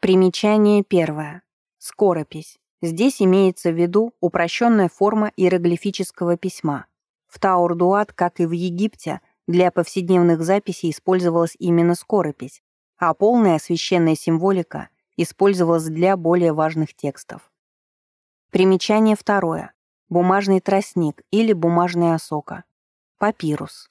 Примечание первое. Скоропись. Здесь имеется в виду упрощенная форма иероглифического письма. В Таурдуат, как и в Египте, для повседневных записей использовалась именно скоропись, а полная священная символика использовалась для более важных текстов. Примечание второе. Бумажный тростник или бумажная осока. Папирус.